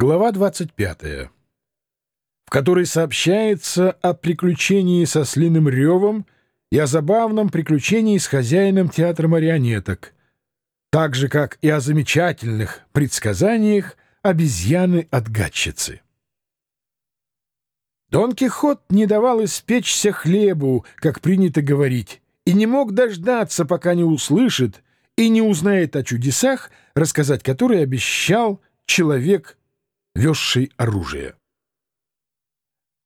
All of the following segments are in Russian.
Глава 25, в которой сообщается о приключении со слиным ревом и о забавном приключении с хозяином театра марионеток, так же, как и о замечательных предсказаниях обезьяны-отгадчицы. Дон Кихот не давал испечься хлебу, как принято говорить, и не мог дождаться, пока не услышит и не узнает о чудесах, рассказать которые обещал человек везший оружие.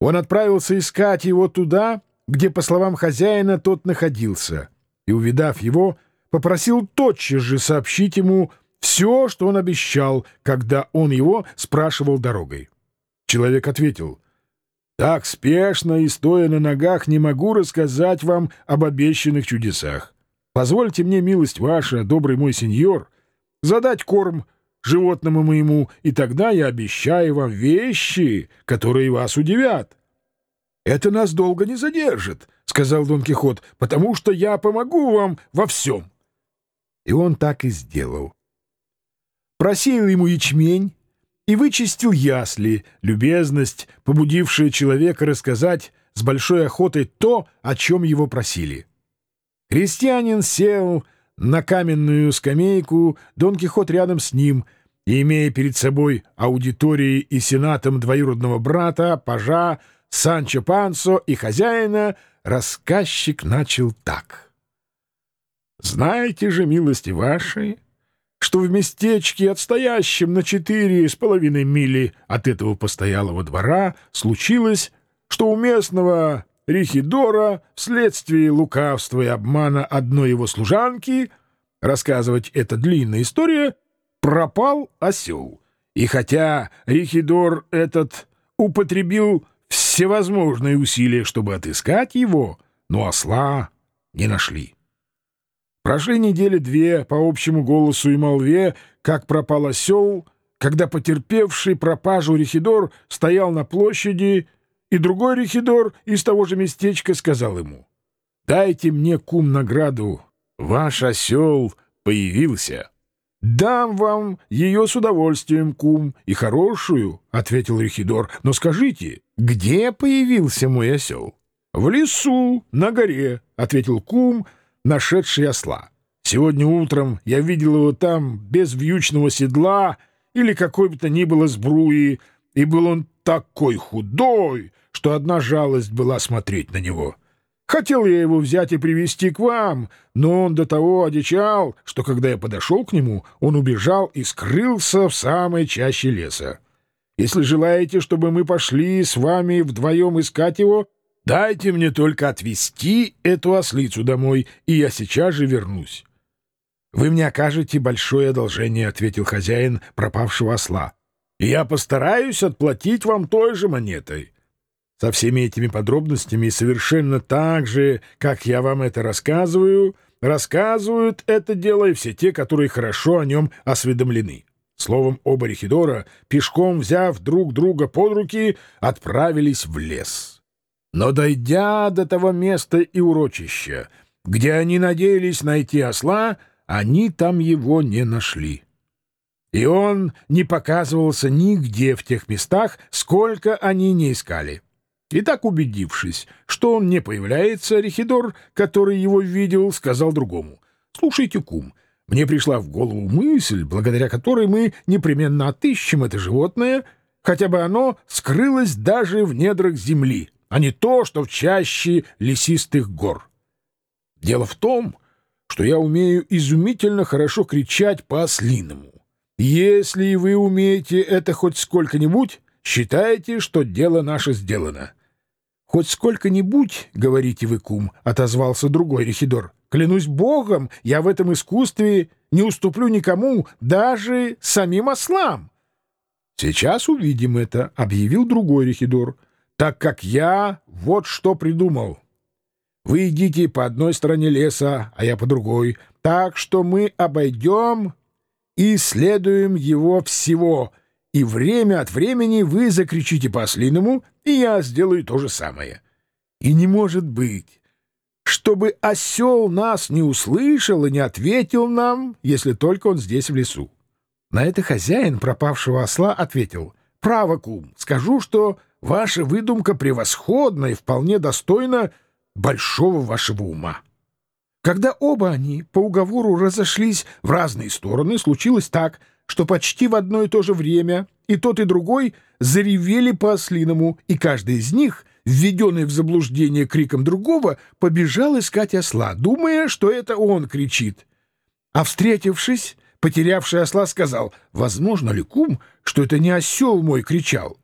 Он отправился искать его туда, где, по словам хозяина, тот находился, и, увидав его, попросил тотчас же сообщить ему все, что он обещал, когда он его спрашивал дорогой. Человек ответил, «Так спешно и стоя на ногах не могу рассказать вам об обещанных чудесах. Позвольте мне, милость ваша, добрый мой сеньор, задать корм животному моему, и тогда я обещаю вам вещи, которые вас удивят. — Это нас долго не задержит, — сказал Дон Кихот, — потому что я помогу вам во всем. И он так и сделал. Просеял ему ячмень и вычистил ясли, любезность, побудившая человека рассказать с большой охотой то, о чем его просили. Крестьянин сел на каменную скамейку, Дон Кихот рядом с ним, и, имея перед собой аудиторией и сенатом двоюродного брата, пажа, Санчо Пансо и хозяина, рассказчик начал так. «Знаете же, милости ваши, что в местечке, отстоящем на четыре с половиной мили от этого постоялого двора, случилось, что у местного Рихидора вследствие лукавства и обмана одной его служанки, рассказывать это длинная история, пропал осел. И хотя Рихидор этот употребил всевозможные усилия, чтобы отыскать его, но осла не нашли. Прошли недели две по общему голосу и молве, как пропал осел, когда потерпевший пропажу Рихидор стоял на площади и другой рехидор из того же местечка сказал ему, «Дайте мне, кум, награду. Ваш осел появился». «Дам вам ее с удовольствием, кум, и хорошую», — ответил Рехидор. «Но скажите, где появился мой осел?» «В лесу, на горе», — ответил кум, нашедший осла. «Сегодня утром я видел его там без вьючного седла или какой бы то ни было сбруи, и был он такой худой, что одна жалость была смотреть на него. Хотел я его взять и привести к вам, но он до того одичал, что когда я подошел к нему, он убежал и скрылся в самой чаще леса. Если желаете, чтобы мы пошли с вами вдвоем искать его, дайте мне только отвезти эту ослицу домой, и я сейчас же вернусь. — Вы мне окажете большое одолжение, — ответил хозяин пропавшего осла. — И я постараюсь отплатить вам той же монетой. Со всеми этими подробностями совершенно так же, как я вам это рассказываю, рассказывают это дело и все те, которые хорошо о нем осведомлены. Словом, оба Рехидора, пешком взяв друг друга под руки, отправились в лес. Но, дойдя до того места и урочища, где они надеялись найти осла, они там его не нашли. И он не показывался нигде в тех местах, сколько они не искали. И так убедившись, что он не появляется, Рехидор, который его видел, сказал другому. «Слушайте, кум, мне пришла в голову мысль, благодаря которой мы непременно отыщем это животное, хотя бы оно скрылось даже в недрах земли, а не то, что в чаще лесистых гор. Дело в том, что я умею изумительно хорошо кричать по-ослиному. Если вы умеете это хоть сколько-нибудь, считайте, что дело наше сделано». «Хоть сколько-нибудь, — говорите вы, кум, — отозвался другой Рехидор. Клянусь богом, я в этом искусстве не уступлю никому, даже самим ослам». «Сейчас увидим это», — объявил другой Рехидор, «так как я вот что придумал. Вы идите по одной стороне леса, а я по другой, так что мы обойдем и исследуем его всего» и время от времени вы закричите по-ослиному, и я сделаю то же самое. И не может быть, чтобы осел нас не услышал и не ответил нам, если только он здесь в лесу. На это хозяин пропавшего осла ответил, Право, кум, скажу, что ваша выдумка превосходна и вполне достойна большого вашего ума. Когда оба они по уговору разошлись в разные стороны, случилось так, что почти в одно и то же время и тот, и другой заревели по-ослиному, и каждый из них, введенный в заблуждение криком другого, побежал искать осла, думая, что это он кричит. А встретившись, потерявший осла сказал, «Возможно ли, кум, что это не осел мой кричал?»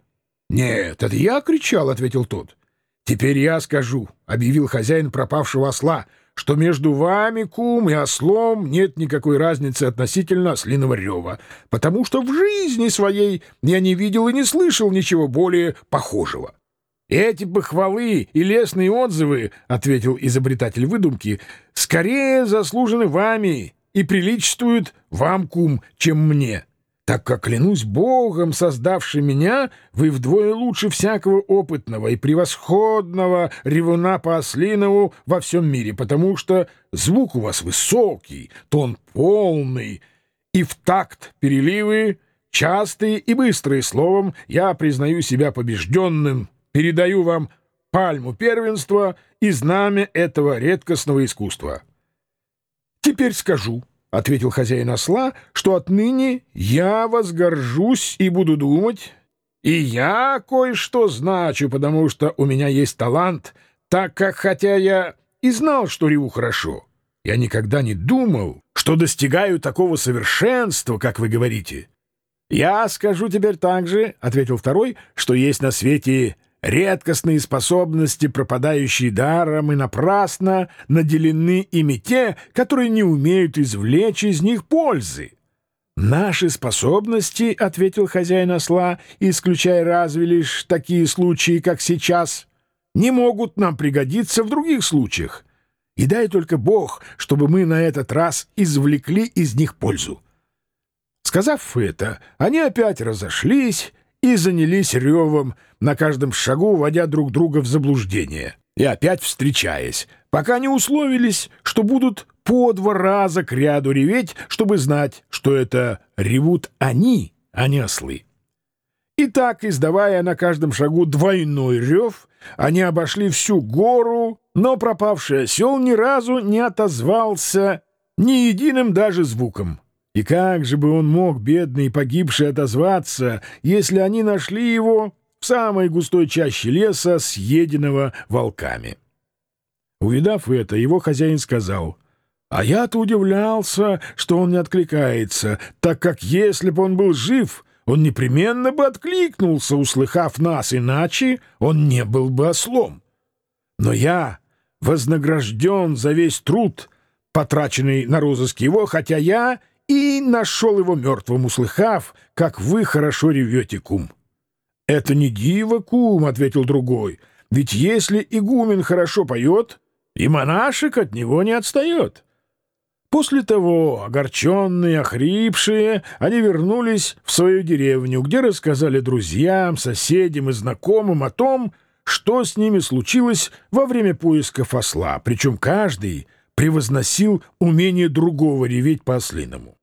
«Нет, это я кричал», — ответил тот. «Теперь я скажу», — объявил хозяин пропавшего осла, «что между вами, кум, и ослом нет никакой разницы относительно ослиного рева, потому что в жизни своей я не видел и не слышал ничего более похожего». «Эти похвалы и лестные отзывы, — ответил изобретатель выдумки, — скорее заслужены вами и приличествуют вам, кум, чем мне, так как, клянусь Богом, создавший меня, вы вдвое лучше всякого опытного и превосходного ревуна по ослинову во всем мире, потому что звук у вас высокий, тон полный, и в такт переливы частые и быстрые, словом, я признаю себя побежденным, передаю вам пальму первенства и знамя этого редкостного искусства». Теперь скажу, — ответил хозяин осла, — что отныне я возгоржусь и буду думать, и я кое-что значу, потому что у меня есть талант, так как, хотя я и знал, что реву хорошо, я никогда не думал, что достигаю такого совершенства, как вы говорите. Я скажу теперь также, — ответил второй, — что есть на свете редкостные способности, пропадающие даром и напрасно, наделены ими те, которые не умеют извлечь из них пользы. «Наши способности, — ответил хозяин осла, исключая разве лишь такие случаи, как сейчас, — не могут нам пригодиться в других случаях. И дай только Бог, чтобы мы на этот раз извлекли из них пользу». Сказав это, они опять разошлись, и занялись ревом, на каждом шагу вводя друг друга в заблуждение, и опять встречаясь, пока не условились, что будут по два раза к ряду реветь, чтобы знать, что это ревут они, а не ослы. И так, издавая на каждом шагу двойной рев, они обошли всю гору, но пропавший осел ни разу не отозвался ни единым даже звуком. И как же бы он мог, бедный погибший, отозваться, если они нашли его в самой густой чаще леса, съеденного волками? Увидав это, его хозяин сказал, «А я-то удивлялся, что он не откликается, так как если бы он был жив, он непременно бы откликнулся, услыхав нас, иначе он не был бы ослом. Но я вознагражден за весь труд, потраченный на розыск его, хотя я и нашел его мертвым, услыхав, как вы хорошо ревете, кум. — Это не диво, кум, — ответил другой, — ведь если игумен хорошо поет, и монашек от него не отстает. После того, огорченные, охрипшие, они вернулись в свою деревню, где рассказали друзьям, соседям и знакомым о том, что с ними случилось во время поисков осла, причем каждый превозносил умение другого реветь по-ослиному.